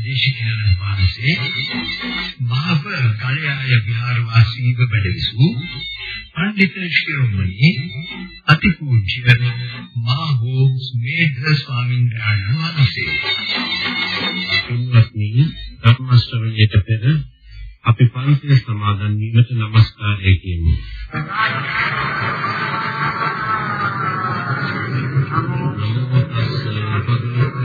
දේශකයන්න් වහන්සේ මහප කල්යාය විහාර වාසීව බැලවිසු පඬිත ශිරෝමණී අතිපූජ්‍ය මහෝ සුමේධ ස්වාමීන් වහන්සේ තුන්වත්නි ධර්මශ්‍රවණයට පෙර අපි පන්සල සමාදන් වීමට নমස්කාරය කියමු. නමෝ තස්ස භගවතු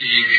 විහෙරති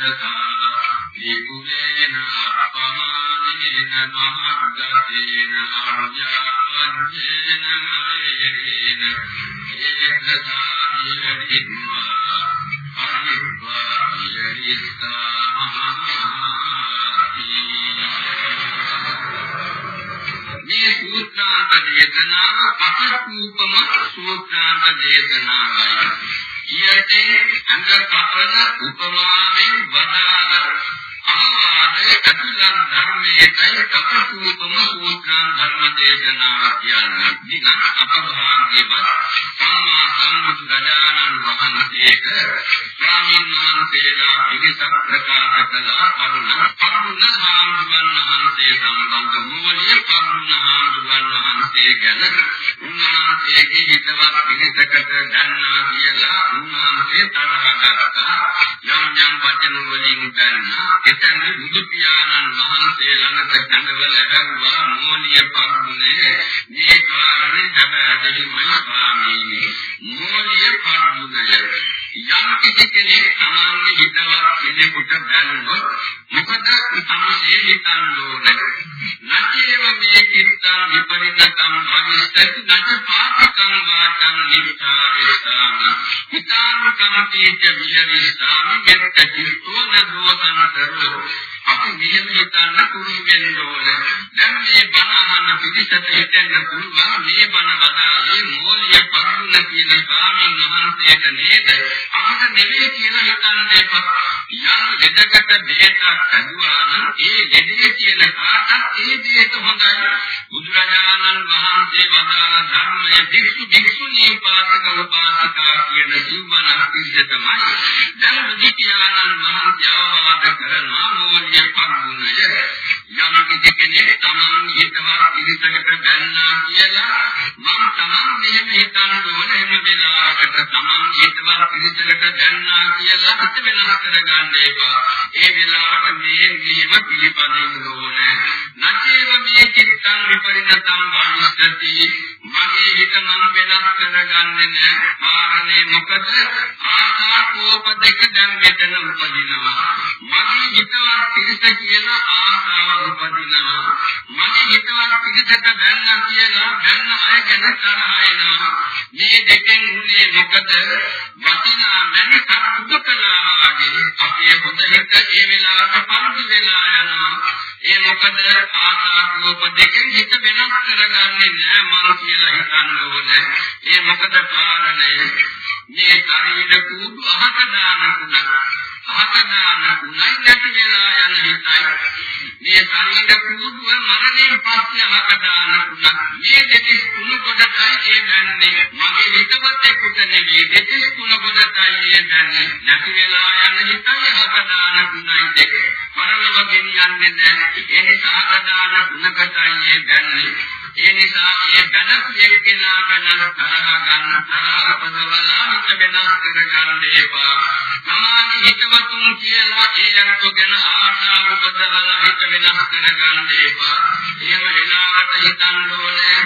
සදා වේදනාව කියන්නේ නික අපභාග්‍යවත් සම්මා සම්බුදුරජාණන් වහන්සේක ස්වාමීන් වහන්සේලා විවිධ ප්‍රකාර කළ අරුණ අරුණ සාමුදුරන් වහන්සේ සම්මා ජීවිතය ගැන උන්වහන්සේගේ හිතවත් පිළිසකට ගන්නා කියලා උන්වහන්සේ තරහගත්තා යම් යම් වචන වලින් ගන්නා එතන බුදු පියාණන් වහන්සේ ළඟට කඳවල හැවුවා මෝලිය පන්නේ මේ කාරණේ හැබැයි මම ස්වාමීනි. මෝලිය පන්නේ යම් කිසි කෙනෙක් තමන්ගේ හිතවත් කෙනෙකුට දැන්නොත් මොකද තමසේ හිතන්න? ඕනේ නැතිව මේ කිත්තා විපරිණතම් භවිෂ්‍යති නච පාපකම් වාචං නිවිතාවිස්සාමි හිතානුකම්පීච විහෙවිස්සාමි. මෙත්ත කිත්තෝ නදෝසන කරෝ අපි මෙහෙම හිතන්න පුළුවන් ඕන. දැන් මේ බණ අහන පිළිසෙට හිතෙන්න පුළුවන් මේ බණ වදාලේ මෝලිය පරුණ කියන ස්වාමීන් වහන්සේට නේද? අපිට නෙවෙයි කියලා හිතන්න එපා. යම් දෙදකට දෙයක් ඇදුවා නම් ඒ දෙදේ කියන කාටත් ඒ දෙයට හොඳයි. බුදුරජාණන් වහන්සේ වදාළ ධර්මය භික්ෂු භික්ෂුණී පාසක උපාසකා කියන ජීවන පිළිසෙ තමයි. දැන් බුදුරජාණන් වහන්සේ වෙච්ච කෙනෙක් තමන් හිතවා පිළිසකට බැන්නා කියලා මම තමන් මෙහෙම හිතන්න ඕන එහෙම වෙලාකට තමන් හිතවා පිළිසකට බැන්නා කියලා හිත වෙනස් කරගන්න එපා. ඒ වෙලාවට මේ මෙහෙම පිළිපදින්න ඕනේ. නචේව මේ චිත්තං විපරිණතං අනුස්සති මගේ හිත මම වෙනස් කරගන්නේ නැහැ කාරණේ මොකද? ආකාරෝප දෙක දැන් මෙතන උපදිනවා. මගේ හිතවත් පිරිස කියලා ආකාර උපදිනවා. මගේ හිතවත් පිරිසට දැන්නා කියලා දැන්න අය ගැන තරහ එනවා. මේ දෙකෙන් උනේ මොකද? වටිනා මැනිකක් දුකලා වාගේ අපේ හොඳ හිත ඒ වෙලාවට පරිදි වෙලා යනවා. ඒ මොකද? ආසාකෝප දෙකෙන් හිත වෙනස් කරගන්නේ නැහැ මම කියලා හිතන්න ඕනේ. ඒ මොකද කාරණය? මේ ශරීර කූඩු අහක දාන කුණ අහක දාන කුණයි නැති වෙලා යන හිතයි. මේ ශරීර කූඩුව මරණයෙන් පස්සේ අහක දාන කුණ මේ දෙකස් තුන කොටයි ඒ දැනන්නේ මගේ හිතවත් එක්කුත නෙවෙයි දෙකස් තුන කොටයි ඒ දැනන්නේ නැති වෙලා යන හිතයි අහක දාන කුණයි දෙකේ. පරලොව ගෙනියන්නේ නැහැ. ඒ නිසා අදාන ගුණකතයේ ගන්නේ. ඒ නිසා මේ බැනපු එක්කෙනා ගැන තරහ ගන්න තරහ පොදවලා හිත වෙනස් කරගන්න එපා. සමාධි හිතවතුන් කියලා ඒ යනතු ගැන ආශාව උපදවලා හිත වෙනස් කරගන්න එපා. එහෙම වෙලාවට හිතන්න ඕනේ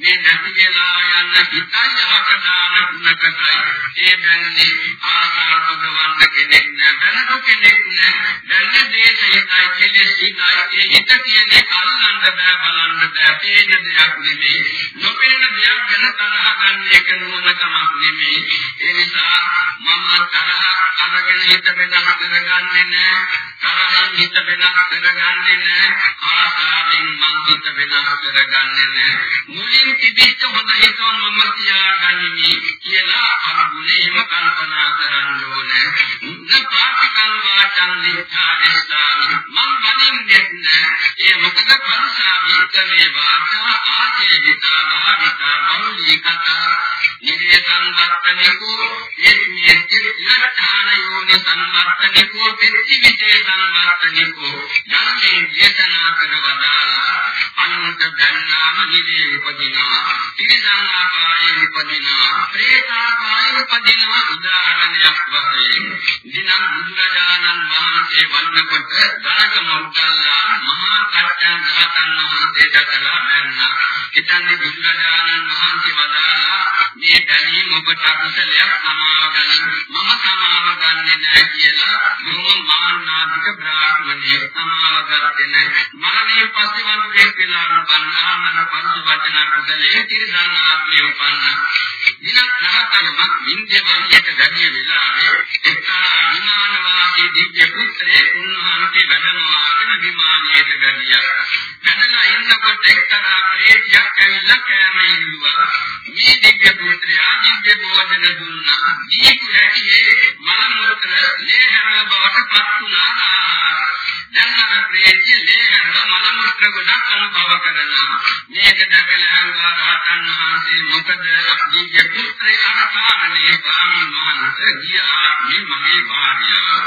මේ නැති වෙලා යන හිතයි යහකදාන ගුණකසයි ඒ බැන්නේ ආකාර භගවන්න කෙනෙක් නෑ බැලු කෙනෙක් නෑ. බැන්න දේශයයි කෙලෙස් හිතයි ඒ හිත කියන්නේ අල්ලන්න බෑ බලන්න බෑ. පේන දෙයක් නෙමෙයි. නොපෙනෙන දෙයක් ගැන තරහ ගන්න එක නුවණකමක් නෙමෙයි. ඒ නිසා මම තරහ අරගෙන හිත වෙනස් කරගන්නේ නෑ. තරහින් හිත වෙනස් කරගන්නේ නෑ ආසාවෙන් මං හිත වෙනස් කරගන්නේ නෑ මුලින් තිබිච්ච හොඳ හිතවන් මම තියාගන්නේ කියලා අනුගුණේම කල්පනා කරන්න ඕනේ. නපාටිකල් වාචං දිඨාදේශාමි මම බලින්නෙත් නෑ. ඒ මොකද පරසා වික්කමේ වාචා ආදී විතා භාවිතා මෞලී කතා නිරේ සංවත්තනිකෝ ඒත්මිය චිත්තඥාන යෝනි සංවත්තනිකෝ පෙත්තිවිදේ සංවත්තනිකෝ යන්නේ දේශනා කරවදාලා අනුන්ට බැන්නාම නිරේ උපදිනවා. තිරිසන් ආකාරයේ උපදිනවා. ප්‍රේතාකාරයේ උපදිනවා. උදාහරණයක් වශයෙන්. දිනම් බුදුරජාණන් වහන්සේ වන්නකොට ධනක මොග්ගල්ලා මහා කච්චන් රහතන් වහන්සේ දැකලා බැන්නා ඉතින් බුදුරජාණන් වහන්සේ වදාලා මේ බැලීම ඔබට අකුසලයක් සමාව ගන්න මම සමාව ගන්නෙ නැහැ කියලා බොහොම මාන්නාධික බ්‍රාහ්මණයෙක් සමාව ගත්තේ නැහැ. මරණය පස්සේ වන්දේ කියලා බන්නාමන පංච වචන කුසලයේ තිරසං ආත්මය උපන්න. දිනක් රහතනමක් වින්දේ වන්දියට වැඩි වෙලාවේ එක්තරා විමාන වාසී දිව්‍ය පුත්‍රයෙක් උන්වහන්සේ වැඩමවාගෙන විමානයට ගියා වැඩලා ඉන්නකොට එක්තරා ප්‍රේතයක් ඇවිල්ලා කෑම ඉල්ලුවා. මේ දිව්‍ය පුත්‍රයා දිව්‍ය භෝජන දුන්නා. දීපු හැටියේ මල මුත්‍ර ලේහර බවට පත් වුණා. දැන් අර ප්‍රේතය ලේහර මල මුත්‍ර ගොඩක් අනුභව කරනවා. මේක දැකලා අහුවා රහතන් වහන්සේ මොකද දිව්‍ය පුත්‍රය අර කාරණේ ස්වාමීන් වහන්සේ ගිය ආත්මේ මගේ භාර්යාව.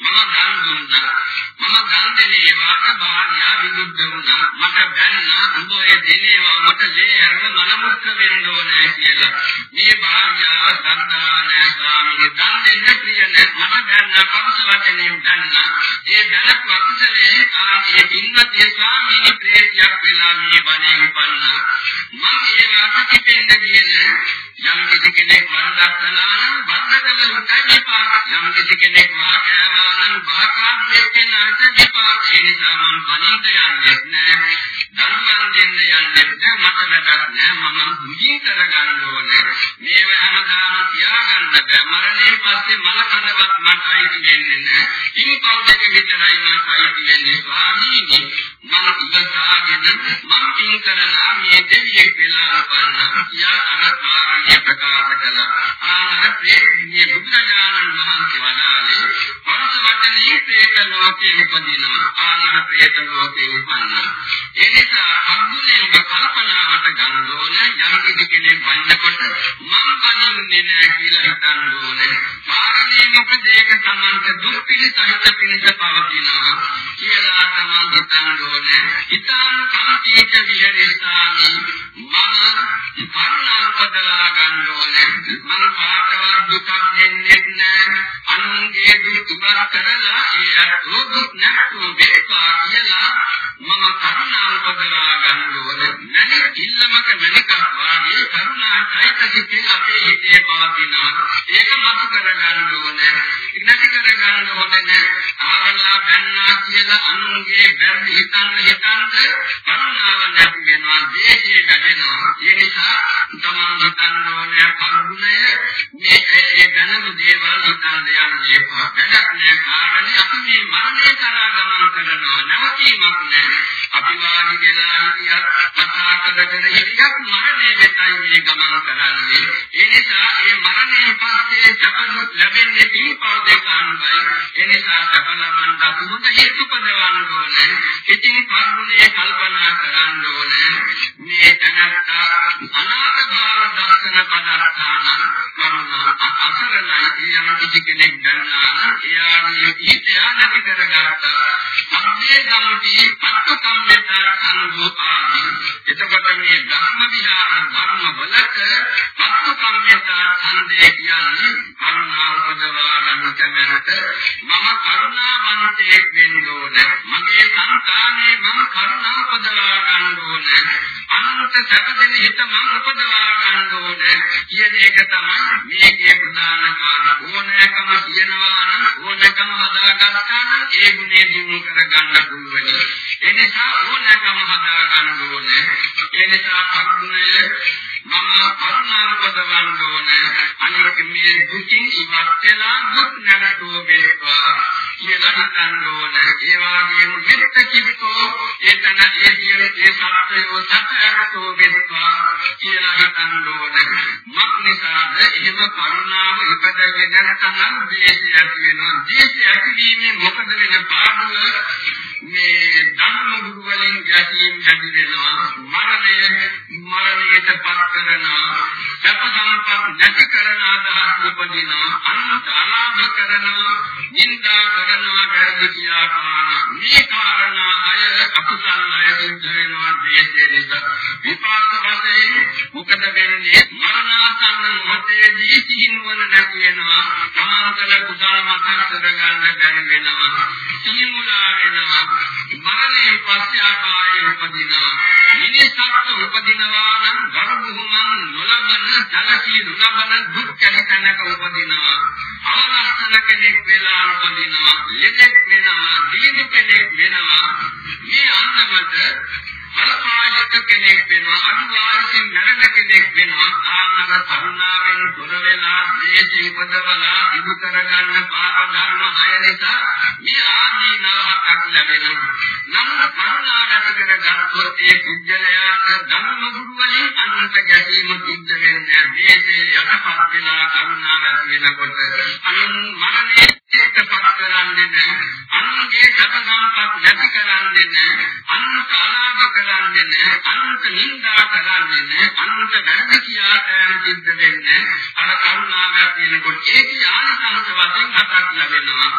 මම දන් දුන්නා. මම දන් දෙලේ වාක භාර්යාව විදුද්ධ වුණා. මට බැන්නා උඹ ඒ දෙනේවා මට ලේහර මල මුත්‍ර වෙන්න ඕනේ කියලා. මේ භාර්යාව සද්ධානය ස්වාමීන්. දන් දෙන්න ප්‍රිය නැහැ මට බැන්නා කවුස වචනේ බැන්නා. ඒ බැලක් වකුසලේ ආ ඒ පින්වත් ස්වාමීන් ප්‍රේතියක් වෙලා මේ බණේ උපන්නා. මම ඒ වාසිත දෙන්න කියන්නේ යම් කිසි කෙනෙක් වරදක් කළා නම් වරදකල උටයි විපාක. යම් කිසි කෙනෙක් වාකෑවා නම් වාකාත් දෙන්න අර්ථ විපාක. ඒ නිසා මම බණින්ද යන්නේ නැහැ. ධර්මයන් දෙන්න යන්නේ නැහැ. මට වැඩක් නැහැ. මම මුජී කරගන්න ඕනේ. මේව හැමදාම තියාගන්න බෑ. මරණයෙන් පස්සේ මල කඳවත් මට අයිති වෙන්නේ නැහැ. ඉනි පෞද්ගලික විතරයි මට අයිති වෙන්නේ. ස්වාමීනි මම ඉවසාගෙන මම පින් කරලා මේ දෙවියෙක් වෙලා අපන්න කියා අර කාරණේ ප්‍රකාශ කළා ආහාර ප්‍රේමී බුදුරජාණන් වහන්සේ වදාළේ පරස වචනේ ප්‍රේත ලෝකේ උපදිනවා ආහාර ප්‍රේත ලෝකේ උපන්නා ඒ නිසා අනුලේම කල්පනාවට ගන්න ඕනේ යම් කිසි කෙනෙක් වන්නකොට මම කනින්නේ නැහැ කියලා හිතන්න ඕනේ කාරණේ මොකද ඒක සමන්ත දුක් පිළිසහිත පිණිස පවතිනවා කියලා තමයි හිතන්න ඕනේ ඊතාන් කම්පීත විහෙරෙස්සාමි මම කරුණාවදලා ගන්න ඕනේ. මම කාටවත් දුකක් දෙන්නේ නැහැ අනුන්ගේ දුක් කරලා ඒ අතෝ දුක් නැතුව වෙත්වා කියලා මම කරුණාවදලා ගන්න ඕනේ. නැණික් ඉල්ලමක නැණිකක් වාගේ කරුණා චෛතසිකේ අපේ හිතේ පවතිනවා. ඒක මතු කර ගන්න ඕනේ. නැති කර ගන්න ඕනේ ආවලා බැන්නා කියලා අනුන්ගේ බැරි හිතන්න හිතන්න කරුණාව නැති වෙනවා දේශේ ගැදෙනවා ඒ නිසා තමන් හිතන්න ඕනේ කරුණය මේ ඒ දැනුම දේවල් හිතන්න යන්නේ වැඩක් නෑ කාරණේ අපි මේ මරණය කරා ගමන් කරනවා. නැවතීමක් නෑ අපි වාඩි වෙලා හිටියත් කතා කර කර හිටියත් මරණය වෙතයි මේ ගමන් කරන්නේ. ඒ නිසා මේ මරණය පස්සේ සපදුක් ලැබෙන්නේ දීපව දෙක අනුවයි. ඒ නිසා සප ලබන්න අපි හොඳ හේතු පදවන්න ඕනේ. ඉතින් කරුණේ කල්පනා කරන්න ඕනේ. මේ තනත්තා අනාගත භාව දර්ශන පදාර්ථාන කරුණා අසරණයි. කියන කිසි කෙනෙක් ගන්නා එයාගේ හිතය නැති කරගත්තා. අබ්බේ ගම්ටි පත්තු කම්මෙත අනුභව ආදී එතකොට ධර්ම විහාර ධර්ම වලට පත්තු කම්මිතා ඡන්දේ කියන්නේ කරුණාව උපදවා ගන්න කැමැත්ත මම කරුණාවන්තයෙක් වෙන්න ඕනේ මගේ සංකානේ මම කරුණාව උපදවා ගන්න ඕනේ අනන්ත සැපදෙන හිත මම උපදවා ගන්න ඕනේ කියන එක තමයි මේකේ ප්‍රධාන කාරණා ඕනෑකම කියනවා නම් ඕනෑකම හදාගත්තා නම් ඒ ගුණය දිනු කරගන්න පුළුවන් ඒ නිසා ඕනෑකම හදා ගන්න ඕනේ ඒ නිසා කරුණය මම කරුණාව උපදවන්න ඕනේ අනික මේ දුකින් ඉවත් වෙලා දුක් නැරතෝ වේවා කියලා හිතන්න ඕනේ ඒ වගේම මෙත්ත කිව්වෝ එතන ඒ කියන ඒ සත්‍යෝ සත්‍යයෝ වේවා කියලා හිතන්න ඕනේ මක් නිසාද එහෙම කරුණාව ඉපදෙන්නේ නැත්නම් දේශය ඇති වෙනවා දේශය ඇතිවීමේ මොකද වෙන පාඩුව මේ ධම්ම ගුරු වලින් ගැටීම් ඇති වෙනවා මරණය මරණයට පත් කරනවා සැප සම්පත් නැති කරන අදහස් උපදිනවා අනන්ත අලාභ කරනවා නින්දා කරනවා වැරදි කියා පාන මේ කාරණා අය අකුසල අය සිද්ධ වෙනවා. දේශේ නිසා විපාක වශයෙන් මොකද වෙන්නේ මරණාසන්න මොහොතේදී සිහිනුවන නැති වෙනවා සමාන්තර කුසල මතක් කරගන්න බැරි වෙනවා. සිහිමුලා වෙනවා. මරණයෙන් පස්සේ ආකාරයේ උපදිනවා. මිනිස්සුත් උපදිනවා නම් ගරුබුහුමන් නොලබන සැලකී නොලබන දුක් කැටනක උපදිනවා. අවලස්සන කෙනෙක් වෙලා උපදිනවා. ලෙඩෙක් වෙනවා. දීනු කෙනෙක් වෙනවා. මේ අන්දමට අල්පායක කෙනෙක් වෙනවා අනුවාසින් මරණ කෙනෙක් වෙනවා ආනර කරුණාවෙන් තොර වෙලා දේශී උපදවලා ඉදු කරගන්න පාර ධර්ම හය නිසා මේ ආදීනව හතක් ලැබෙනවා. නමුත් කරුණාව ඇති කරගත්තොත් ඒ කුජලයාට ධර්ම ගුරු වලින් අන්ත ගැටීම සිද්ධ වෙන්නේ දේශේ යටපත් වෙලා කරුණාව ඇති වෙනකොට අනුන් මරණය එක්කපත් කරන්නේ නැහැ. අනුන්ගේ සත සම්පත් නැති කරන්නේ නැහැ අනුන්ට අලාභ කරන්නේ නැහැ අනුන්ට නිඳා කරන්නේ නැහැ අනුන්ට වැරදි කියා යෑම සිද්ධ වෙන්නේ අර කරුණාව ඇති වෙනකොට ඒකේ ආනිසංස වශයෙන් හතක් ලැබෙනවා.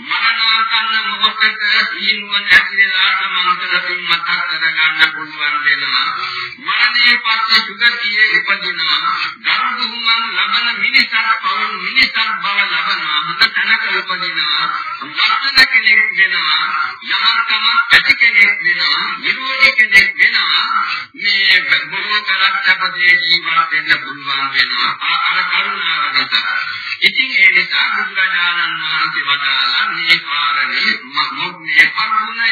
මරණාසන්න මොහොතක සීනුවන ඇතිලා සමන්තරකින් මතක් කරගන්න පුළුවන් වෙනවා. මරණය පස්සේ සුගතියේ උපදිනවා ගරුදුමන් ලබන මිනිසත් පවුන් මිනිසත් බව ලබනවා. හොඳ තැනක උපදිනවා. ලක්ෂණ කෙනෙක් වෙනවා. යමකම ඇති කෙනෙක් වෙනවා. නිරෝධී කෙනෙක් වෙනවා. මේ බොහෝ කරත්තපදේ ජීවත් වෙන්න පුළුවන් වෙනවා. අර කරුණාව නිසා ඉතින් ඒ නිසා බුදුරජාණන් වහන්සේ වදාලා මේ කාරණේ මොන්නේ කරුණය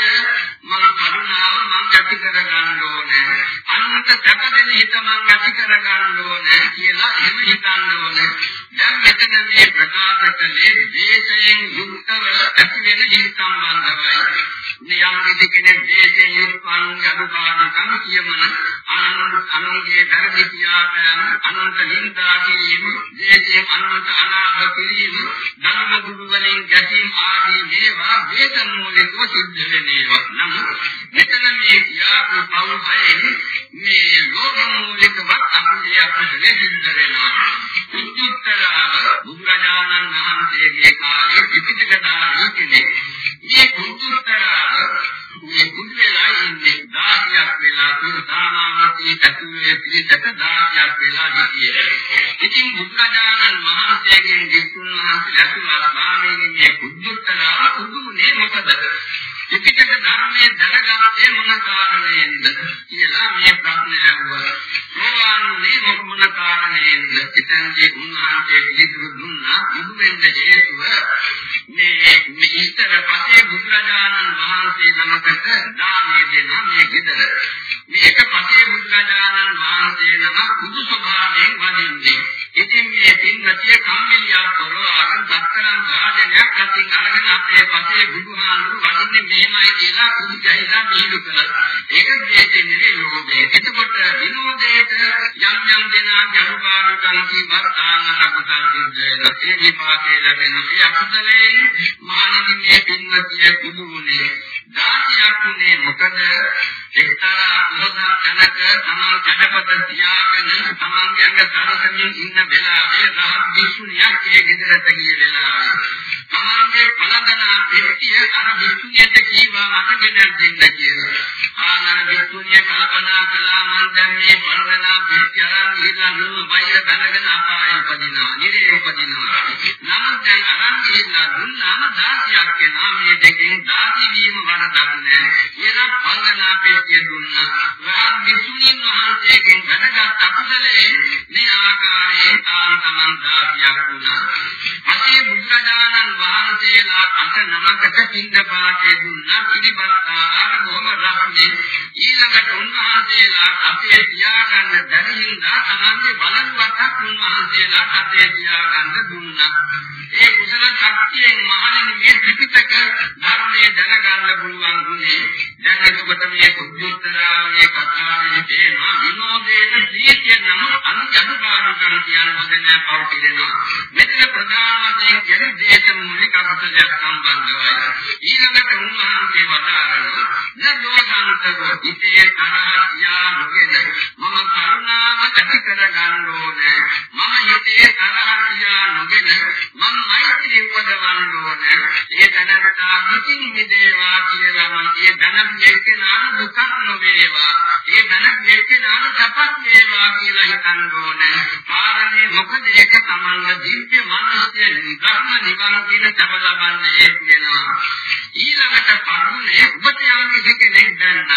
මම කරුණාව මම ඇති කර ගන්න ඕනේ. අන්ත සැපදෙන හිත මම ඇති කර ගන්න ඕනේ කියලා එහෙම හිතන්න ඕනේ. දැන් මෙතන මේ ප්‍රකාශ කළේ දේශයෙන් යුක්තව ඇති වෙන හිත සම්බන්ධවයි. නියම් කිසි කෙනෙක් දේශයෙන් යුක්තවන් අනුපාදකම් කියමන අනුන්ගේ ධර්ම කියාපෑම අනන්ත නින්දා කිරීම දේශයෙන් අනන්ත අනාගත කිරීම ධර්ම ගුරු වලින් ගැටීම් ආදී මේවා වේද මූලිකව සිද්ධ වෙනේවා නම් මෙතන මේ කියාපු පෞද්ගලයන් මේ ලෝක මූලිකව අපිට අපිට සිද්ධ වෙනවා උත්තරාව බුදුරජාණන් වහන්සේගේ කාලේ පිටික දාන කෙනෙක් මේ උත්තරාව මේ බුදු වෙලා ඉන්නේ 16ක් වෙලා තුරුදානාවතී ඇතුලේ පිළිසක 16ක් වෙලා හිටියේ. ඉතින් බුදුරජාණන් වහන්සේගෙන් දෙතුන් වහන්සේ ඇතුළත් ස්වාමීන් මේ බුද්ධතරා උදුනේ මොකද? ත්‍රිපිටක ධර්මයේ දැනගත්තේ මොන කාරණේන්ද කියලා මේ ප්‍රශ්නය අහුවා. සෝවාන්ුනේ මොන කාරණේන්ද? එතනදී උන්වහන්සේ පිළිතුරු දුන්නා බුදු වෙන්න හේතුව මේ මේ ඉතර පසේ බුදුරජාණන් වහන්සේ නමකට දානය දෙන මේ ගෙදර. මේක පසේ බුදුරජාණන් වහන්සේ නම බුදු ස්වභාවයෙන් වදින්නේ. ඉතින් මේ පින්වතිය කම්මැලියක් කරවාගෙන දක්තරන් භාජනයක් අතින් අරගෙන අපේ පසේ බුදුහාමුදුරු වදින්නේ මෙහෙමයි කියලා කුඩු ගහිලා මිහිලු කළා. ඒක දෙයේ නෙවෙයි ලෝභය. එතකොට විනෝදයට යම් යම් දෙනා ජනුකාරකම් කීවත් ආනරකුසල් සිද්ධ වෙනවා. ඒ විපාකේ ලැබෙන ඒ අකුසලේ මහණෙනි පින්වතිය කුඩුුනේ. දාසියක් උනේ මොකද? එක්තරා උසස් තැනක තමන් කඩපත තියාගෙන තමන්ගේ අංග සරසමින් ඉන්න වෙලාවේ රහත් විසුණියක් ඒ ගෙදරට ගිය වෙලාවේ. තමන්ගේ පළඳන පෙට්ටිය අර විසුණියට කීවා මට ගෙනත් දෙන්න කියලා. ආනර විසුණිය කල්පනා කළා මන් දැන් මේ පළඳන පෙට්ටිය අරන් ගිහිල්ලා නුඹ බයිර බැලගෙන අපාය උපදිනවා. නිරේ උපදිනවා. නමුත් දැන් අරන් ගිහිල්ලා දුන්නාම දාසියක් වෙනවා. මේ දෙකෙන් දාසි වීම වරදක් නෑ. එනම් පළඳන පෙට්ටිය දුන්නා. රාම් විසුණින් වහන්සේගෙන් වැඩගත් අකුසලයේ මේ ආකාරයේ තාන් තමන් දාසියක් වුණා. අපේ බුදුරජාණන් වහන්සේලා අට නමකට පින්ද පාඨය දුන්නා පිළිබත් ආහාර බොහොම රහන්නේ ඊළඟට උන්වහන්සේලා අපේ තියාගන්න බැරි හින්දා තමන්ගේ බලවත්ක් උන්වහන්සේලා අපේ තියාගන්න දුන්නා. ඒ කුසල ශක්තියෙන් මහණෙනි මේ ත්‍රිපිටක ධර්මයේ දැනගන්න පුළුවන් වුණේ. දැන් එතකොට මේ කුද්ධුත්තරාවේ කතාවේ තේමා විනෝදයේ ප්‍රීතිය නම් අනුජබුකාරකම් කියන වදනය පවතිනවා. මෙතන ප්‍රධාන වශයෙන් කියන දේශ මූලික අකුසලයක් සම්බන්ධවයි ඊළඟට උන්වහන්සේ වදාළා නදෝසන්තව ඉතේ තරහියා නොගෙන මම කරුණාව ඇති කර ගන්න ඕනේ මම හිතේ තරහියා නොගෙන මම මෛත්‍රී උපදවන්න ඕනේ ඒ දැනගතා මුතින් මිදේවා කියලා මම ඒ ධනක් දෙකේනාම දුකක් නොවේවා. ඒ ධනක් දෙකේනාම සපක් වේවා කියලා හිතන්න ඕනේ කාරණේ මොකද? ඒක තමන්ගේ දිව්‍ය මනසේ ධර්ම නිවන් කියන තම ලබන්නේ ඒ කියනවා ඊළඟට පරුණේ ඔබට යම් කිසි කෙනෙක් දැන්න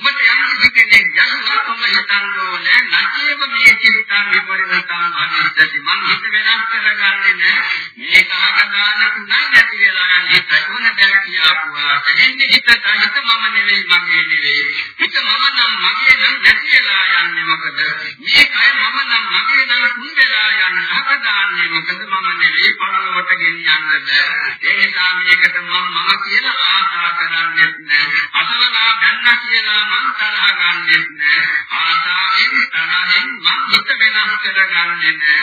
ඔබට යම් කිසි කෙනෙක් දැනුවත් ඔබ හිතන්න ඕනේ නැතිව මේ චිත්තං විපරිණතං භවිෂ්‍යති මං හිත වෙනස් කරගන්නේ නැහැ. මේක අහගදානක් නයි නැති වෙලා යන්නේ තකුණ බැල කියාපුවා. එන්නේ හිත හිත මම නෙවෙයි මගේ නෙවෙයි. හිත මම නම් මගේ නම් නැති වෙලා යන්නේ මොකද? මේ කය මම නම් මගේ නම් තුන් වෙලා යන්නේ. අහගදාන්නේ මොකද? මම නෙවෙයි පරලොවට ගෙනියන්න බෑ ඒ නිසා මේකට මම මම කියලා ආශා කරන්නේත් නෑ. අසවලා බැන්න කියලා මං තරහ ගන්නෙත් නෑ. ආශාවෙන් තරහෙන් මං හිත වෙනස් කරගන්නේ නෑ.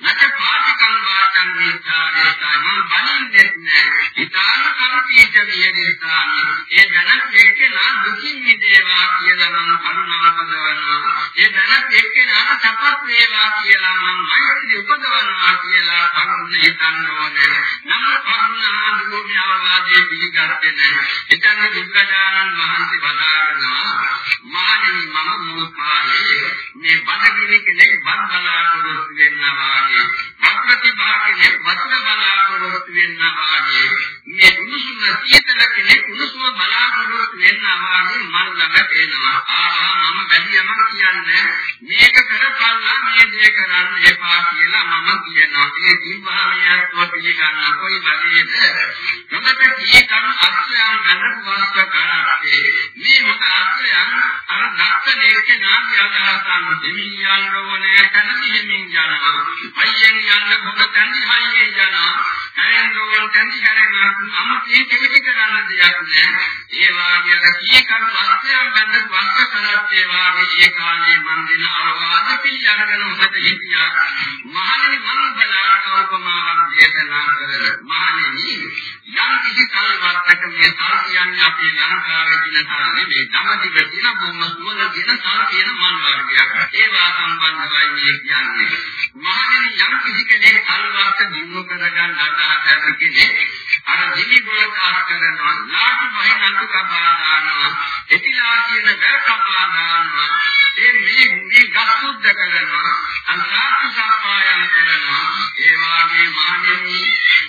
නැත පාටිකං වාචං විචාරේතයි මං බලින්නෙත් නෑ. ඊතාන කරුපීච විහෙදිස්ථානි ඒ දැනත් එක්කෙනා දුකින් මිදේවා කියලා මං කරුණාව පදවනවා ඒ දැනත් එක්කෙනා සපත් වේවා කියලා මං මෛත්‍රී උපදවනවා කියලා කරුණ හිතන්න ඕනේ නමුත් කරුණා දුකේ අවවාදයේ පිළිගත්තේ නැහැ. එතන බුද්ධජානන් වහන්සේ වදාරනවා මහණෙනි මම මොපායේ මේ බඩගිනි කෙනෙක් බත් බලාපොරොත්තු වෙනවා වගේ ප්‍රතිභාගයේ වතුර බලාපොරොත්තු වෙනවා වගේ මේ උණුසුම සීතල කෙනෙක් උණුසුම බලාපොරොත්තු වෙනවා වගේ මල් ළඟ එනවා ආහා මම බැදියම කියන්නේ මේක කරපල්ලා මේ දේ කරන්න එපා කියලා මම කියනවා. ඒ කිව්වහම පිළිගන්න කොයි වගේද මොකද කීකම් අත්‍යයන් ගන්න වාස්ත කරන්නේ. මේ මොක අත්‍යයන් අර දක්ෂණයේ නාමය අදහසන් දෙමියන් රෝණේ කනදි හිමින් යනවා. අයියෙන් යන්න මොක තන්දි හයියේ යනවා. හැරෙන් රෝණ තන්දි හැරෙන අමුතේ කෙටි කරන්න දෙයක් නෑ ඒ වාගේ අර කීකම් අත්‍යයන් ගන්න වාස්ත කරත් ඒ වාගේ ඒ කාලේ මන් දෙන අවවාද පිළිඅරගෙන උඹට හිටියා මහණෙනි මං බලා කල්පමාවක් දේශනා කරලා මහණෙනි යම් කිසි කල්වත්තක මේ සල් කියන්නේ අපේ ලංකාවේ තියෙන සල් නෙමෙයි ධම්මදිව තියෙන බොම්ම සුවඳ තියෙන සල් කියන මල් වර්ගයක් ඒවා සම්බන්ධවයි මේ කියන්නේ මහණෙනි යම් කිසි කෙනෙක් කල්වත්ත දිනු කරගන්න අදහස් ඇති කෙනෙක් අර දිවි ගෝකාස් කරනවා ලාටි බහිනන්තු කපා දානවා එතිලා කියන වැල් කපා දානවා ඒ මේ මේ ගස්සුද්ද කරනවා අන්සාතු සප්පායම් කරනවා. ඒ වාගේ මහණෙනි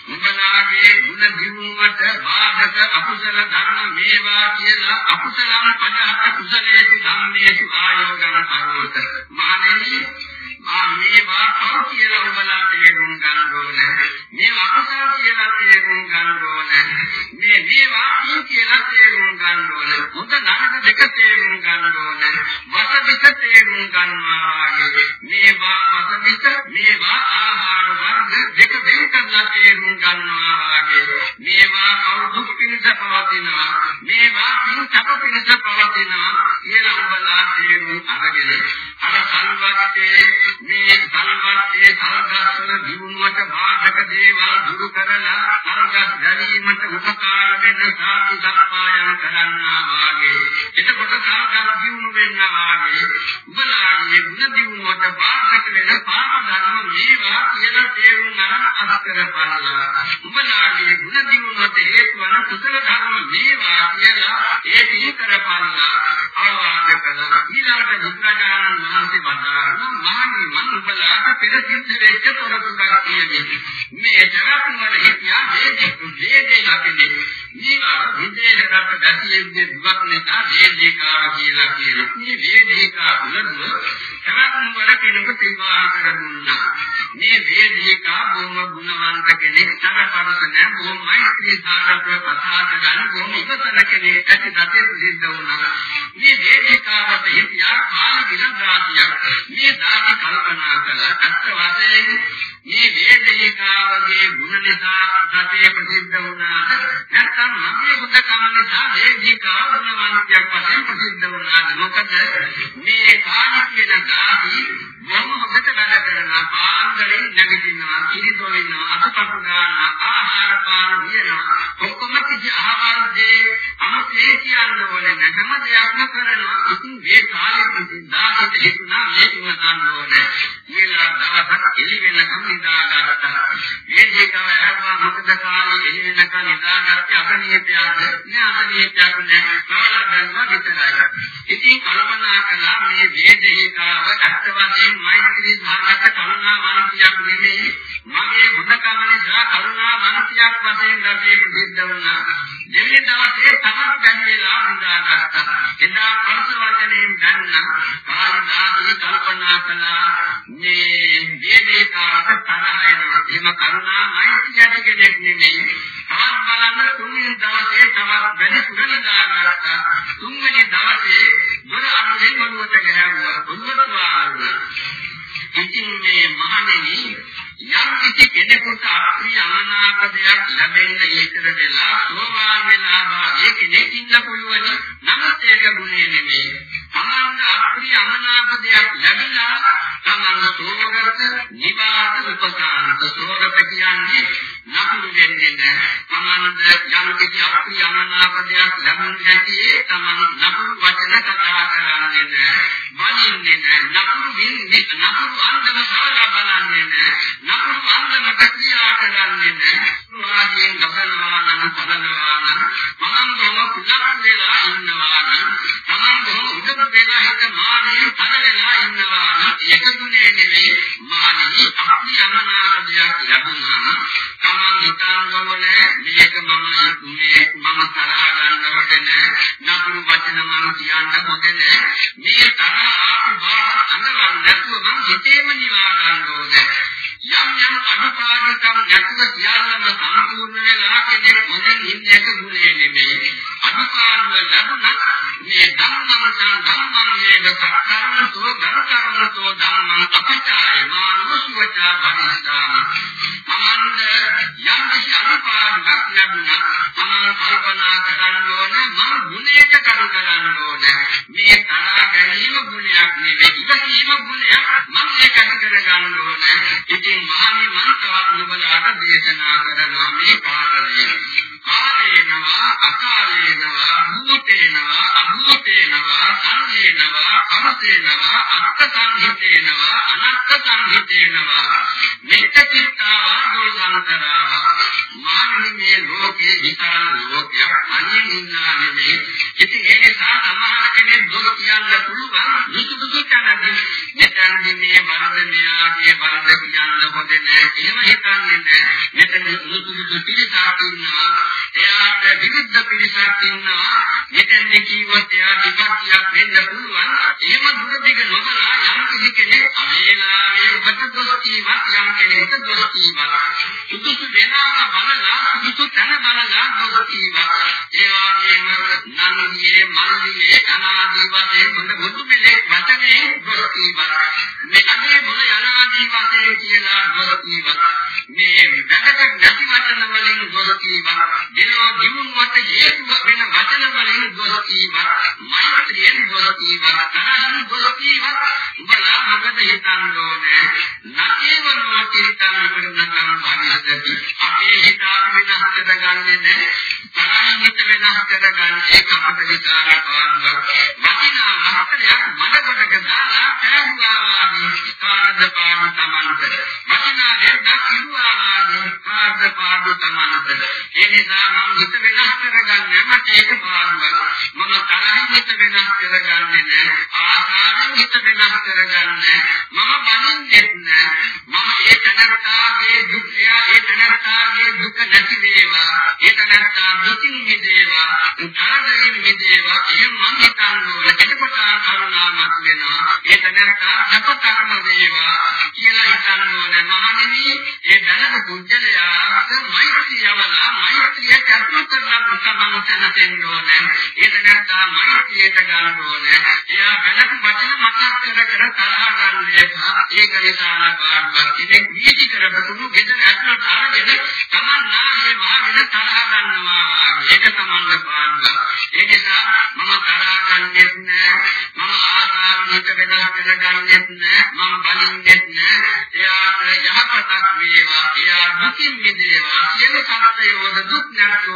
උඹලාගේ ගුණ දිනුවට බාධක අකුසල ධර්ම මේවා කියලා අකුසලම් පදහත කුසලේසු ධම්මේසු ආයෝගං පරවත මහණෙනි ආ මේවා කව් කියලා උඹලා තේරුම් ගන්න ඕනේ. මේ අකුසල කියලා තේරුම් ගන්න ඕනේ. මේ මේවා කී කියලා තේරුම් ගන්න ඕනේ. හොඳ නරක දෙක තේරුම් ගන්න ඕනේ. වසවිත තේරුම් ගන්නවා මේවා වසවිත මේවා ආහාර වර්ග දෙක වෙන් කරලා තේරුම් ගන්නවා මේවා කවුරුත් පිණිස පවතිනවා. මේවා පින් සප පිණිස පවතිනවා කියලා උඹලා තේරුම් අරගෙන අර සල්වත්තේ මේ සල්වත්තේ සල්ගස්වල දිනුවට බාධක දේවල් දුරු කරලා සල්ගස් ගැනීමට උපකාර වෙන සාති සම්පායන කරන්නා වාගේ එතකොට සල්ගස් දිනු වෙන්නා වාගේ උඹලාගේ ගුණ දිනුවට බාධක වෙන පාප ධර්ම මේවා කියලා තේරුම් අරන් අස්කරපල්ලා. උඹලාගේ ගුණ දිනුවට හේතු වන කුසල ධර්ම මේවා කියලා ඒ පිළි කරපල්ලා. ආවාද කළා. ඊළඟට බුදුරජාණන් වහන්සේ වදාළා මහණනි මම උඹලාට පෙර සිද්ධ වෙච්ච තොරතුරක් කියන්නේ. මේ ජගත් වල හිටියා මේ දෙන්නේ අපිනේ. මේවා විදේශගත ගැතියෙන්නේ දුක් නිසා වේදිකා කියලා කියනවා. මේ වේදිකා බුදුන් ජගත් වල කෙනෙකුට විවාහ කර දුන්නා. මේ වේදිකා බොහොම ගුණවන්ත කෙනෙක් තරපරස නැහැ බොහොම මෛත්‍රී සාගතව කතා කරන බොහොම ඉවතන කෙනෙක් ඇති දතේ සිද්ධ වුණා. මේ වේදිකාවට හිටියා කාල විලංගාතියක්. මේ දාන කල්පනා කළා. අත්ත වශයෙන් මේ වේදිකාවගේ ගුණ නිසා දතේ ප්‍රසිද්ධ වුණාද? නැත්නම් මගේ බුද්ධකම නිසා වේදිකාව ගුණවන්තයක් වශයෙන් ප්‍රසිද්ධ වුණාද? මොකද මේ කාලි කියන ගාහි බොහොම හොඳට වැඩ කරනවා. පාන්දරේ නැගිටිනවා, කිරිදොලිනවා, අතපටු ගන්නවා, ආහාර පාන දිනනවා. ඔක්කොම කිසි අහවල් දේ අමතේ කියන්න ඕනේ නැහැ. හැම දෙයක්ම කරනවා. ඉතින් මේ කාලේ ප්‍රසිද්ධාහිත හිතුණා මේක ගන්න ඕනේ. කියලා දවසක් එළි වෙනකම් නිදාගත්තා. මේ දේකව හැරුවා මොකද කාලේ එළි වෙනකම් නිදාගත්තේ අපනීපයක්ද? නෑ අපනීපයක් නෑ. කාලා ගන්නවා විතරයි. ඉතින් කල්පනා කළා මේ වේදිකාව ඇත්ත වශයෙන්ම මෛත්‍රී සාගත කරුණාවන්තියක් නෙමෙයි මගේ බුද්ධකම නිසා කරුණාවන්තියක් වශයෙන් ලැබේ ප්‍රසිද්ධ වුණා දෙවෙනි දවසේ තමත් ගැන වෙලා හඳාගත්තා එදා පරස වචනයෙන් දැන්න කාලිදාසී කල්පනා කළා මේ වේදිකාවට තරහ එනවා එම කරුණා මෛත්‍රී ඇති කෙනෙක් නෙමෙයි. තවත් බලන්න තුන්වෙනි දවසේ තවත් වැඩි පුරණදාගත්තා තුන්වෙනි දවසේ දොර අනුලේ මනුවට ගෑවුවා ඔළුවට වාරුවා ඉතින් මේ මහණෙනි යම් කිසි කෙනෙකුට අප්‍රිය අමනාප දෙයක් ලැබෙන්න ඉතර වෙලා සෝවාන් වෙලා වාගේ කෙනෙක් ඉන්න පුළුවන්. නමුත් ඒක ගුණේ නෙමෙයි. තමන්ට අප්‍රිය අමනාප දෙයක් ලැබිලා තමන් සෝගත නිවාස උපසාන්ත සෝගත කියන්නේ නපුරු වෙන්නේ නැහැ. තමන්ට යම් කිසි අප්‍රිය අමනාප දෙයක් ලැබුණ හැටි තමන් නපුරු වචන කතා කරන්නේ නැහැ. බලින්නේ නැහැ. නපුරු වෙන්නේ නපුරු අන්දම සාලා බලන්නේ නැහැ. නපුරු අන්දමට ක්‍රියා කරන්නේ නැහැ. වාදයෙන් ගබනවා නම් පදනවා නම් මම බොහොම පුලක් වෙලා ඉන්නවා නම් තමන් බොහොම උදප වෙලා හිට මානෙ පද වෙලා ඉන්නවා නම් ඒකුනේ නෙවෙයි මානෙ අපි අමනාපයක් ලැබුණා තමන් හිතන්නෝනේ මේක මම මේ මම තරහ ගන්නවට නෑ. නපුරු වචන මම කියන්න හොඳ නෑ. මේ තරහ ආපු බව අඳවන්න නැතුව මම හිතේම නිවා ගන්න ඕනේ. යම් යම් අනුපාදිකම් නැතුව සියල්ලම සම්පූර්ණ වෙලා කෙනෙක් හොඳින් ඉන්න එක ගුණය නෙමෙයි. අනුපාදව ලැබුණත් මේ ධම්මං ධම්මං යේව සක්කරණතෝ ගරුකරණතෝ ධම්මං අපචාය මානුසුවචා භවිස්සාමි අමන්ද යම් කිසි අනුපාදයක් ලැබුණත් අමන් කල්පනා කරන්න ඕනේ මම ගුණයට කරු කරන්න ඕනේ මේ තරහ ගැනීම ගුණයක් නෙවෙයි. ඉවසීම ගුණයක් මම ඒක ඇති කර ගන්න ඕනේ ඉතින් මහන්නේ මම තවත් නුඹලාට දේශනා කරනවා මේ කාරණේ කාලේනවා අකාලේනවා භූතේනවා අභූතේනවා සංහේනවා අමතේනවා අත්ත සංහිතේනවා අනත්ත සංහිතේනවා මෙත්තචිත්තාවා දෝසන්තරාවා. මානවී මේ ලෝකේ විශාල ලෝකයක් අනින් ඉන්නා නෙමෙයි ඉතින් ඒ නිසා සමහර කෙනෙක් දුක කියන්න පුළුවන් දුක දුක කරන්නේ. මෙතනදී මේ වරද මෙයාගේ වරද කියන්න හොඳ නෑ එහෙම හිතන්නේ නෑ. මෙතන දුක දුක පිළිසක් ඉන්නවා. එයාට විරුද්ධ පිරිසක් ඉන්නවා. මෙතෙන්දී කිව්වොත් එයා විපත්තියක් වෙන්න පුළුවන්. එහෙම දුර දිග නොබලා යම් කිසි කෙනෙක් අවේලාවේ ඔබට දොස් කීවත් යම් කෙනෙකුට දොස් කීවත් සුදුසු වෙනාම බලලා සුදුසු තැන බලලා දොස් කීවත්. ඒ වගේම නන්දියේ මල්ලියේ අනාදී වශයෙන් හොඳ බුදු මෙලෙක් වචනේ දොස් කීවත්. මේ අනේ මොන යනාදී වශයෙන් කියලා දොස් කීවත්. මේ වැදගත් නැති වචන වලින් දොස් කීවත්. දෙලෝ නිමුන්වට හේතු වෙන වචන වලින් දොරකීවා මෛත්‍රියෙන් දොරකීවා තරහින් දොරකීවා උඹලා මොකද හිතන්න ඕනේ. නැතිවනෝ චිත්තං කරනකම් පරිස්සති අපේ හිතාන වෙනස් කරගන්නේ නැහැ තරහින් හිත වෙනස් කරගන්න ඒක අපේ විචාර පාඩුවක්. වටිනා වස්තනයක් මඩකොටක දාලා පැහැදුවා වගේ කාර්ද පාඩු තමන්ට. වටිනා දෙයක් ඉරුවා වගේ කාර්ද පාඩු තමන්ට. ඒ නිසා නම් හිත වෙනස් කරගන්නේ මට ඒක පාඩුවක්. මම තරහින් හිත වෙනස් කරගන්නේ නැහැ. ආසාවෙන් හිත වෙනස් කරගන්නේ මම බනින්නෙත් නැහැ. මම ඒ තනත්තාගේ දුක ඒ තනත්තාගේ දුක නැති වේවා. ඒ තනත්තා දුකින් මිදේවා. තරහින් මිදේවා. එහෙම මම හිතන්නේ එතකොට කරුණාවක් වෙනවා. ඒ තනත්තා සපතක්ම වේවා කියලා හිතන්නේ මහණෙනි ඒ දැනග පුජ්‍යලයාට මෛත්‍රිය යවලා මෛත්‍රිය කටයුතු කරලා සමන්තන දෙන්න ඕනේ. ඒක නැත්නම් මෛත්‍රියට ගන්න ඕනේ. එයා වෙනත් වචන මතක් කර කර තරහ ගන්න එපා. ඒක නිසා පාඩුවක්. ඉතින් වීදි කරපුණු ගෙදර ඇතුළට අරගෙන තමන් නාමයේ වහගෙන තරහ ගන්නවා වාගේ. ඒක තමන්ගේ පාඩුවක්. ඒ නිසා මම තරහ ගන්නෙත් නෑ. මම ආසාවෙන් වෙනස් කරගන්නෙත් නෑ. මම බලින්නෙත් නෑ. එයාට යහපතක් වේවා. එයා දුකින් මිදේවා. සියලු සත්‍යයෝද දුක්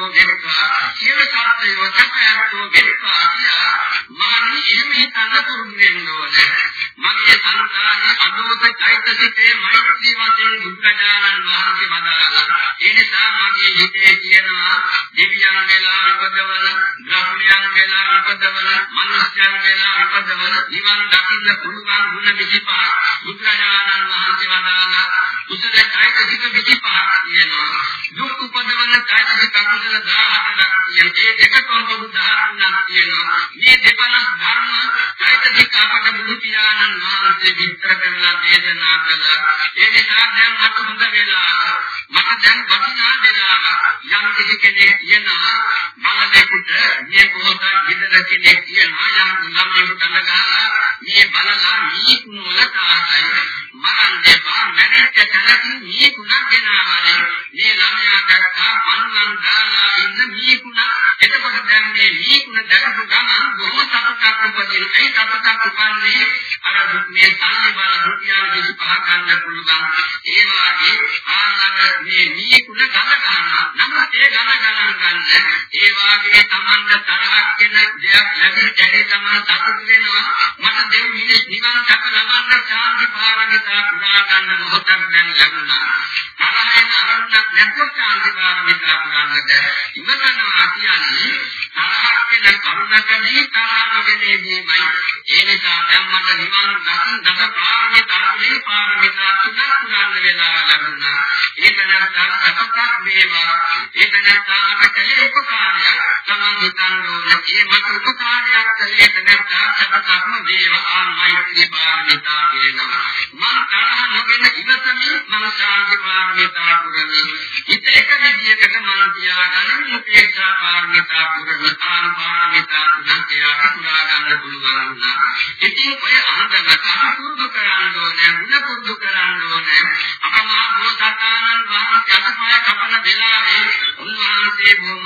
නැත්තෝ වෙත්වා. සියලු සත්‍යයෝ සැපයත්ෝ වෙත්වා කියා මහණනි එහෙම හිතන්න පුරුදු වෙන්න ඕනේ. මගේ සංසාරයේ අදෝත චෛතසිකේ මෛත්‍රී වශයෙන් බුද්ධජානන් වහන්සේ වදාළා. ඒ නිසා මගේ හිතේ තියෙනවා දෙවියන් වෙලා උපදවන, බ්‍රහ්මයන් වෙලා උපදවන, මනුෂ්‍යයන් වෙලා උපදවන නිවන් දකින්න පුළුවන් ගුණ 25 බුද්ධජානන් වහන්සේ වදාළා. කුසල චෛතසික 25ක් තියෙනවා. දුක් උපදවන චෛතසික කුසල 17ක් තියෙනවා. ඒ දෙකම පොදු 13ක් තියෙනවා. මේ දෙපළක් ධර්ම චෛතසික අපට බුදු පියාණන් වහන්සේ විස්තර කරලා දේශනා කළා. ඒ නිසා දැන් මට හොඳ වෙලා මට දැන් වටිනා වෙලා යම් කිසි කෙනෙක් කියනවා බලලෙකුට මේ කොහොමද ගෙදර කෙනෙක් කියනවා යම් ළමයෙකුට ගහලා මේ බලලා මේ කුණ වල තාසයි මරන් දෙපා මැරිච්ච තැනකින් මේ කුණක් ගෙනාවනේ මේ ළමයා දැක්කා පන්වන් දාලා ඉන්න මේ කුණ එතකොට දැන් මේ මේ කුණ දැකපු ගමන් බොහෝ සතුටක් උපදින ඒ සතුටක් උපන්නේ අර මේ සල්ලි බල රුපියල් 25 ගන්න පුළුවන්. ඒ වාගේ ආනර මේ මේ කුණ ගඳ ගන්නවා. නමුත් ඒ ගඳ ගණන් ගන්න ඒ වාගේ තමන්ගේ තරහක් වෙන දෙයක් ලැබෙන කැරේ තමයි සතුට වෙනවා. මට දෙව් මිනිස් නිවන් සැප ලබන්න ශාන්ති පාරමිතා පුරා ගන්න මොහොතක් දැන් ලැබුණා. තරහෙන් අරමුණක් නැත්නම් ශාන්ති පාරමිතා පුරන්නද ඉවතනවා කියන්නේ තරහක් වෙන කරුණකදී තරහම වෙන්නේමයි ඒ නිසා දැන් මට නිවන් දකින් දස පාරමිතා මේ පාරමිතා තුනක් පුරන්න වෙලා ලැබුණා. ඒක නැත්නම් සපතක් වේවා. ඒක නැත්නම් කලේ උපකාරයක්. තමන් හිතන්නේ ඒ මට උපකාරයක් කලේ නැත්නම් සපතක්ම වේවා. ආමයිත්‍රි පාරමිතා වෙනවා මං තරහ නොගෙන ඉවතමින් මම ශාන්ති පාරමිතා පුරමි. හිත එක විදියකට මං තියාගන්න උපේක්ෂා පාරමිතා පුරමි. ආන පාරමිතා තුනක් එයාට පුරා ගන්න පුළුවන් වුණා ඉතින් ඔය අන්දමට පුරුදු කරන්න ඕනේ ගුණ පුරුදු කරන්න ඕනේ අපමහා බෝසතාණන් වහන්සේ අතපය කපන වෙලාවේ උන්වහන්සේ බොහොම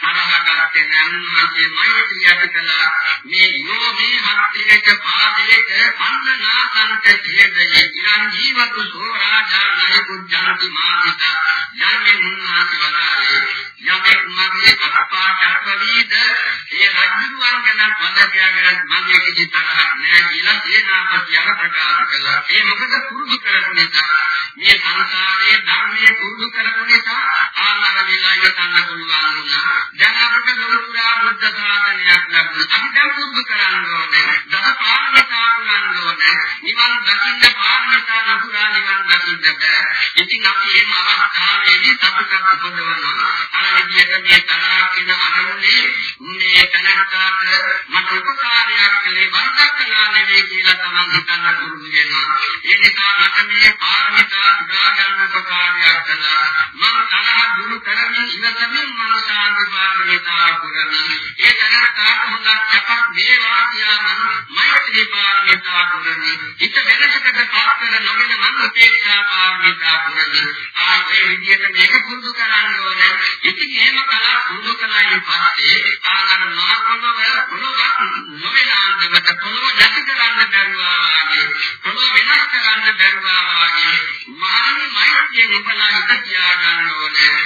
තරහගත්තේ නැන්වහන්සේ මෛත්‍රිය ඇති කළා මේ යෝමේ හත්තියක පාදයක පන්නනාසන්ත හේදයේ ඉරන් ජීවතු සෝරාජා නය කුජ්ජාති මාදිතා යන්නේ උන්වහන්සේ වදාළේ යමෙක් මගේ අප්පා චක්‍රවීද ඒ රජුරුවන් ගැන පදකයගෙන මගේ කිසි තරහක් නැහැ කියලා සේනාපතියව ප්‍රකාශ කළා. ඒ මොකද පුරුදු කරපු නිසා මේ සංසාරයේ ධර්මයේ පුරුදු කරපු නිසා ආනාර විලාය ගන්න පුළුවන් වුණා. දැන් අපිට ලොකුරා බුද්ධ ශාසනයක් ලැබුණා. අපි දැන් පුරුදු කරන්න ඕනේ. දස පාරමිතා පුරන්න ඕනේ. නිවන් දකින්න පාරමිතා නපුරා නිවන් දකින්න බෑ. ඉතින් අපි මේ අවස්ථාවේදී සතුටක් උපදවනවා. අර විදිහට මේ තරහ කියන අරමුණේ මේ තනත්තාට මට උපකාරයක් කළේ වරදක් කළා නෙවෙයි කියලා තමයි හිතන්න පුරුදු වෙනවා. ඒ නිසා මට මේ පාරමිතා පුරා ගන්න උපකාරයක් කළා. මම තරහ දුරු කරමින් ඉවසමින් මනසාන්ති පාරමිතා පුරමි. ඒ තනත්තාට හොඳක් සපක් වේවා කියලා මම මෛත්‍රී පාරමිතා පුරමි. හිත වෙනසකට පාත් කර නොගෙන මම උපේක්ෂා පාරමිතා පුරමි. ආ ඒ විදිහට මේක පුරුදු කරන්න ඕනේ. ඉතින් එහෙම කළා පුරුදු කළායින් පස්සේ ආනර මහ පොළොව පොළොවක් නොවන අන්දමට පොළොව නැති කරන්න බැරුවා වගේ පොළොව වෙනස් කරන්න බැරුවා වගේ මහණනි මෛත්‍රියෙන් උපලා හිත තියාගන්න ඕනේ.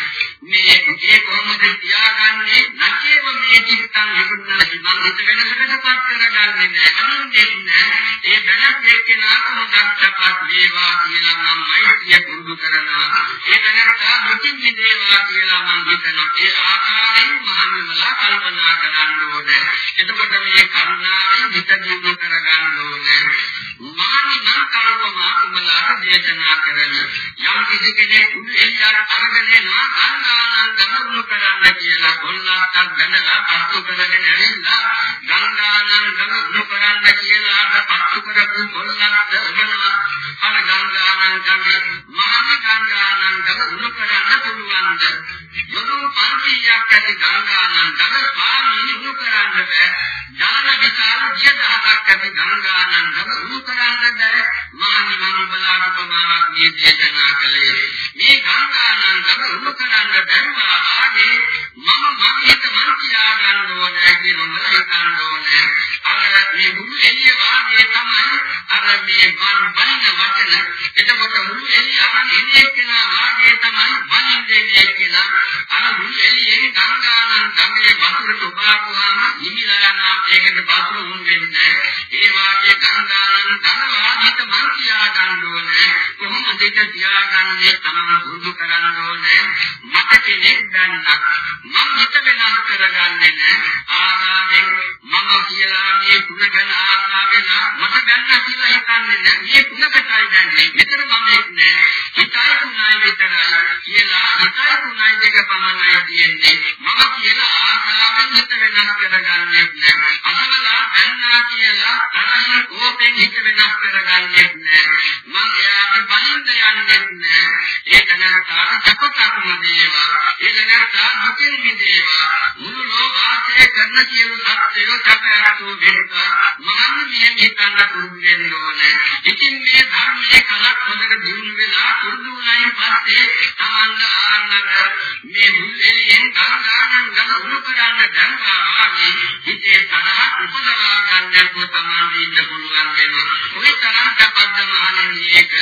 මේ ඒ කොහොමද තියාගන්නේ? නැකේව මේ චිත්තං විකුණන සිමන්විත වෙනසකටපත් කරගන්නේ නැහැ. අනුන්දෙත් නැහැ. ඒ දැනක් එක්කෙනාට හොඳක්ටපත් වේවා කියලා මම මෛත්‍රිය පුරුදු කරනවා. ඒ දැනට දුකින් මිදේවා කියලා මම හිතනවා ඒ ආකාරයෙන් මහන්නමලා කල්පනා කරන්න ඕනේ. එතකොට මේ කරුණාවෙන් හිත දියුණු කරගන්න ඕනේ. මානි නම් කල්පනා උඹලාට දේශනා කරන යම් කිසි කෙනෙක් එළියට අරගෙන එනවා ගංගානම් ගමන කරන්න කියලා කොල්ලක්ක් දැනලා පත්තු කරගෙන ඇවිල්ලා ගංගානම් ගමන කරන්න කියලා පත්තු කරපු කොල්ලක්ට එනවා අර ගංගානම් ගමේ මහා ගංගානම් ගමන කරන්න පුළුවන්ද? යොදුන් 500ක් ඇති ගංගානම් ගම ස්වාමීන් උණු කරන්න බෑ. ජල විශාල ජීය දහසක් ඇති ගංගානම් ගම උණු කරන්න බෑ. මානි මනුබලාට ප්‍රමාණයක් මේ දේශනා කළේ. මේ ගංගානම් ගම උණු කරන්න බැරුවා ආගේ මම මගේට මං කියා ගන්න ඕනේ කියලා මම හිතන්න ඕනේ. අර මේ මුළු එළිය වාගේ තමයි අර මේ මන් බලින වචන එතකොට මුළු එළිය අරන් ඉන්නේ කෙනා වාගේ තමයි බලින්නේ කෙනා. අර මුළු එළියෙන් ගංගානම් ගමේ වතුරට උපාපුවාම නිමිලා යනවා. ඒකට වතුර උන් වෙන්නේ ඒ වාගේ ගංගානම් ගම වාගේට මං කියා ගන්න ඕනේ. කොහොමද ඒක තියාගන්නේ තමයි පුරුදු කරන්න ඕනේ. මට කෙනෙක් දන්නක්. මම හිත වෙනස් කරගන්නේ නැහැ. ආගාමෙන් මම කියලා මේ කුණගෙන ආගාමෙන් මට දැන්න කියලා හිතන්නේ නැහැ මේ කුණකටයි දැන්නේ මෙතන මම එන්නේ හිතයි කුණයි විතරයි කියලා හිතයි කුණයි දෙක පමණයි තියෙන්නේ. මම කියලා ආගාමෙන් හිත වෙනස් කරගන්නේ නැහැ. අසවලා දැන්නා කියලා තරහින් කෝපෙන් හිත වෙනස් කරගන්නේ නැහැ. මම එයාට බලින්ද යන්නේ නැහැ. ඒක නැත්නම් සපතක්ම දේවා. ඒක නැත්නම් දුකින් මිදේවා මුළු ලෝකාසේ කරන සියලු සත්‍යය සැපයතු වෙනවා මම මේ හිතන්න පුරුදු වෙන්න ඕනේ. ඉතින් මේ ධර්මයේ කලක් හොඳට දිනු වෙලා පුරුදු වුණායින් පස්සේ තමන්ග ආන්නර මේ මුල්ලෙන් ගංගානම් ගම උණු කරන්න දැන්වා ආවි හිතේ තරහ උපදවා ගන්නත් තමන් ඉන්න පුළුවන් වෙනවා. ඔය තරම් තපද්ද මහණෙනි ඒක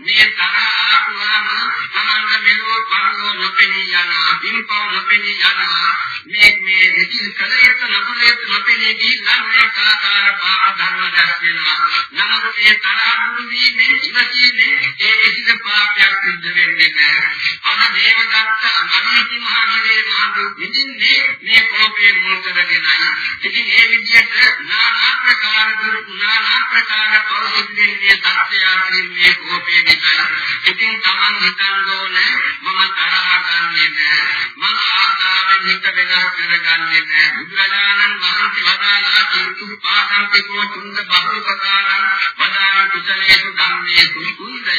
මේ තරහ ආපුවාම තමන්ග මෙලෝ පරලෝ නොපෙනී යනවා පින්පව නොපෙනී යනවා. මේ මේ විචින් කලයට නොකලයට නොපෙනී ගිහින් මේ කාකාර පාප ධර්ම දැස් වෙනවා නමුත් මේ තරහ දුරු වීමෙන් ඉවසීමෙන් ඒ කිසිද පාපයක් සිද්ධ වෙන්නේ නැහැ අද දේවදත්ත අනිති මහ නිවේ මහ විදින්නේ මේ කෝපේ මුල් කරගෙනයි ඉතින් ඒ විදිහට নানা ප්‍රකාර දුරු নানা ප්‍රකාර පෞසිද්ධින්නේ සත්‍ය ආශ්‍රිත මේ කෝපේ නිසා ඉතින් Taman හිතන්න ඕනේ මම තරහ ගන්නෙ නෑ මම ආසාවෙන් හිත වෙනස් කරගන්නෙ නෑ බුදුරජාණන් වහන්සේ වදාළා චිත්තු පාදම්පිකෝ තුන්ද බහුපකාරං වදාන කුසලේසු ධම්මේසු කුන්දය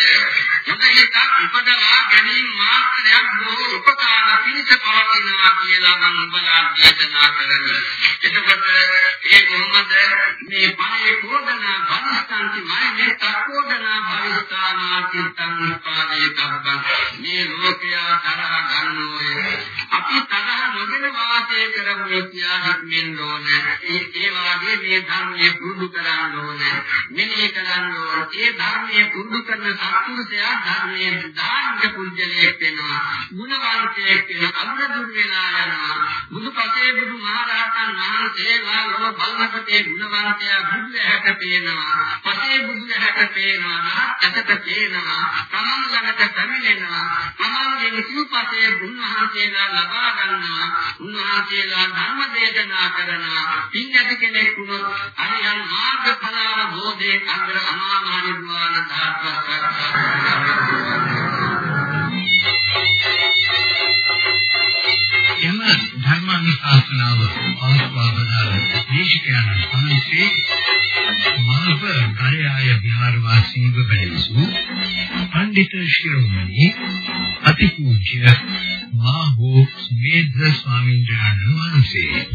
මොකෙහිත උපදවා ගැනීම මාත්‍රයක් බොහෝ උපකාර පිණිස පවතිනවා කියලා මම ඔබලා දේශනා කරනවා එතකොට ඒ කොහොමද? මේ පරේ කෝදනා බලිස්තන්ති මයනේ තක්කෝදනා භවිස්තානා චිත්තං උපාදේ කබ්බං මේ ලෝකයා තරහ ගන්නෝය. අපි තරහ නොගෙන වාසය කරමු කියා හිතෙන්න ඕනේ. ඒ ඒ වාගේ මේ ධර්මයේ පුරුදු කරන්න ඕනේ. මෙනෙහි කරන්න ඕනේ. ඒ ධර්මයේ පුරුදු කරන සත්පුරුෂයා ධර්මයේ දාන්න පුජ්‍යලයක් වෙනවා. ගුණවන්තයෙක් වෙනවා. අනුර දුර වෙලා යනවා. බුදුපසේ බුදු මහරහතන් වහන්සේලා ලොව බලනකොටේ ගුණවන්තයා බුදු ඇහැට පේනවා. පසේ බුදු ඇහැට පේනවා. රහත් ඇසට පේනවා. තමන් ළඟට පැමිණෙනවා. තමන්ගේ සිව්පසේ බුදුහන්සේලා ලබා ගන්නවා. උන්වහන්සේලා ධර්ම දේශනා කරනවා. පින් ඇති කෙනෙක් වුණොත් අරියන් මාර්ගඵලාව බෝධේ අග්‍ර අමා මහ නිර්වාණ ධාතුවක්. එම ධර්මානුශාසනාව පවත්වාබදාල දේශකයන් වහන්සේ මාව ගරයාය විහාරවාසීව වැඩවිසු පඬිත ශිරෝමණී අතිපූජ්‍ය මා හෝ මේධ ස්වාමීන් වහන්සේ